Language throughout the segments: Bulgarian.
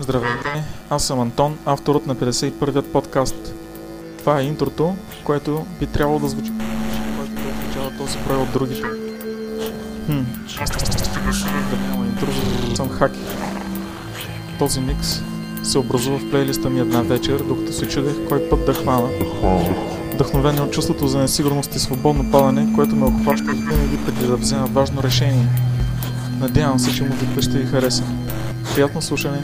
Здравейте, аз съм Антон, авторът на 51-ят подкаст. Това е интрото, което би трябвало да звучи който да отличава този брой от другите. Хм, да няма интро, защото съм хаки. Този микс се образува в плейлиста ми една вечер, докато се чудех кой път да хвана. Вдъхновен от чувството за несигурност и свободно падане, което ме обхваща винаги преди да взема важно решение. Надявам се, че музиката ще ви хареса. Приятно слушане!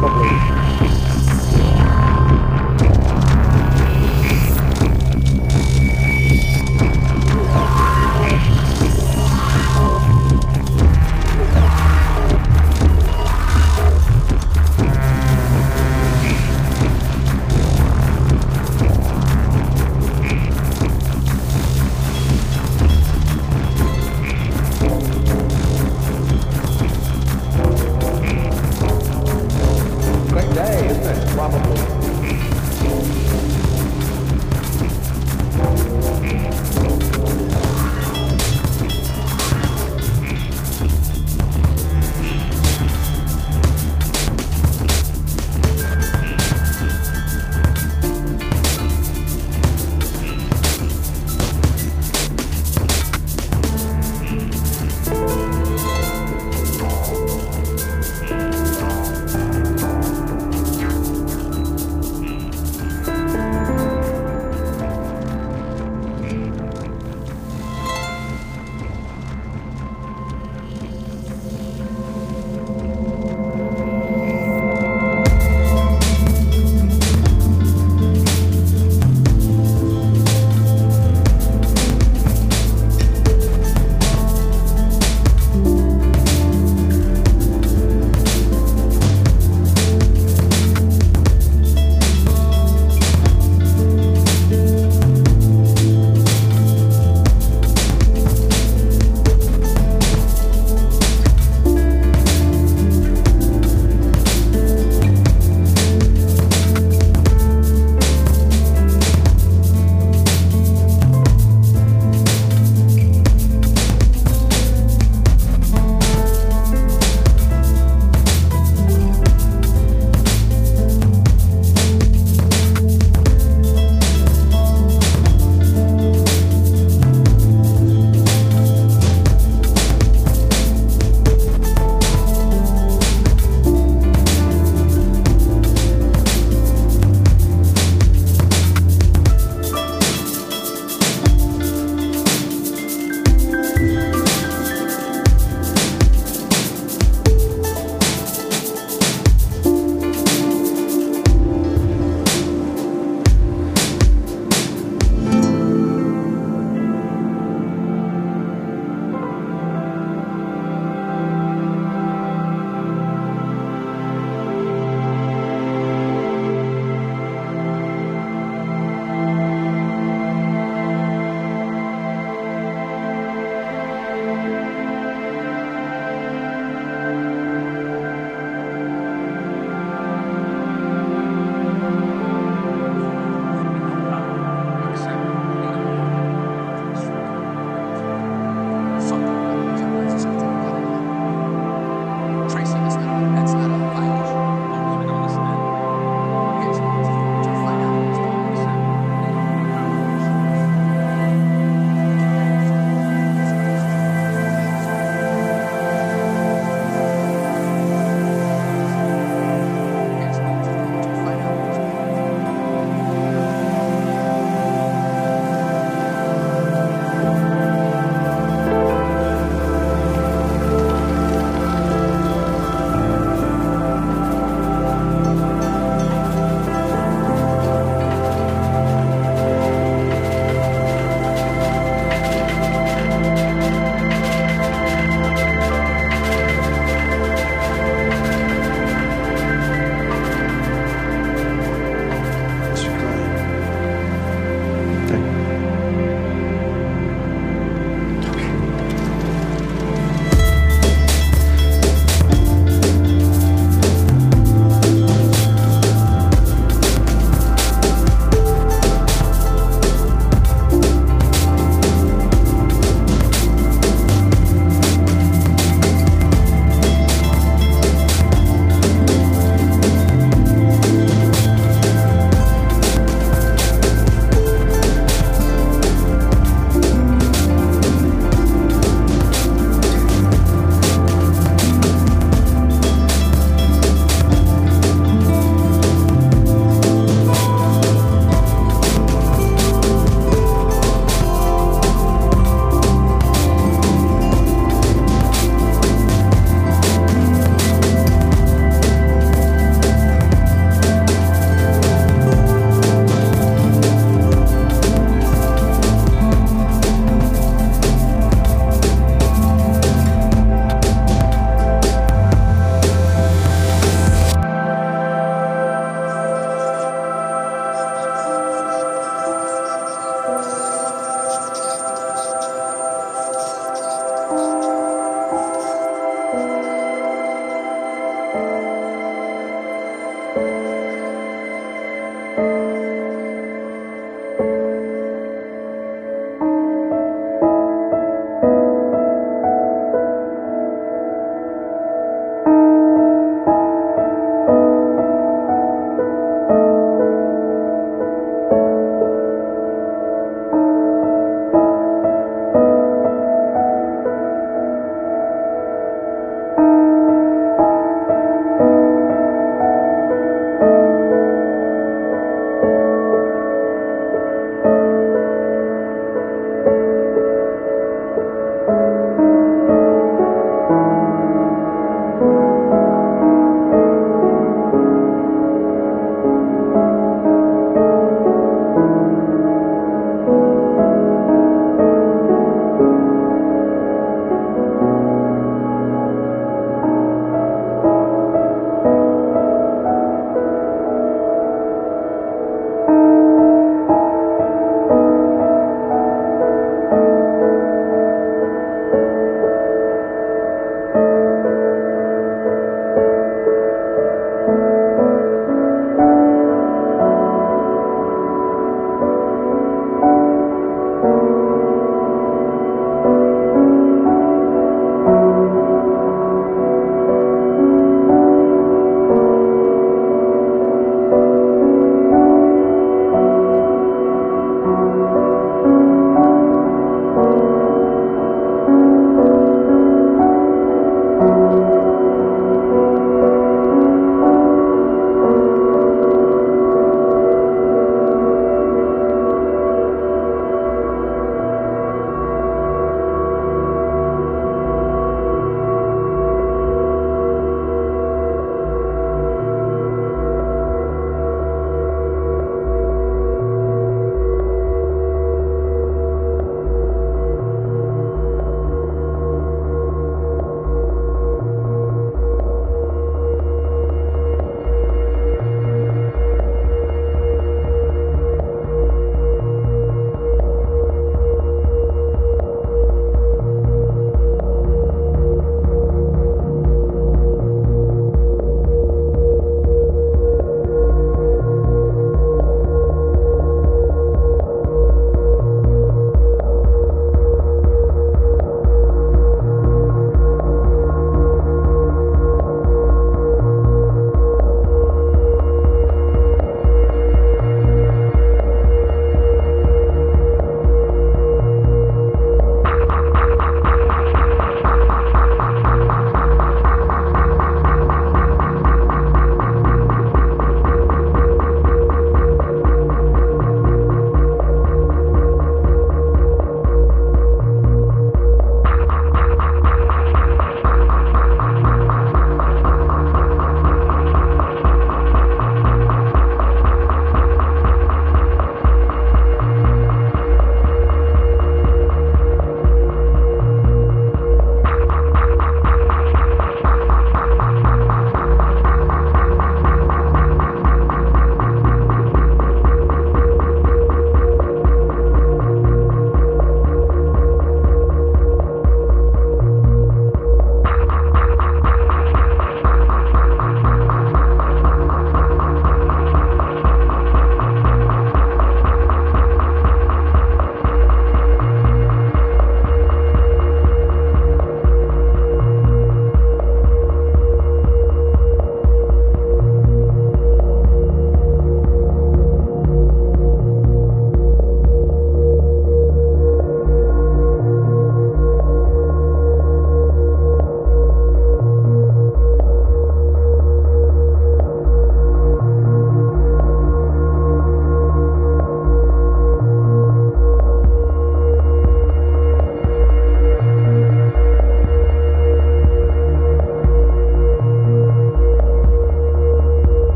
Probably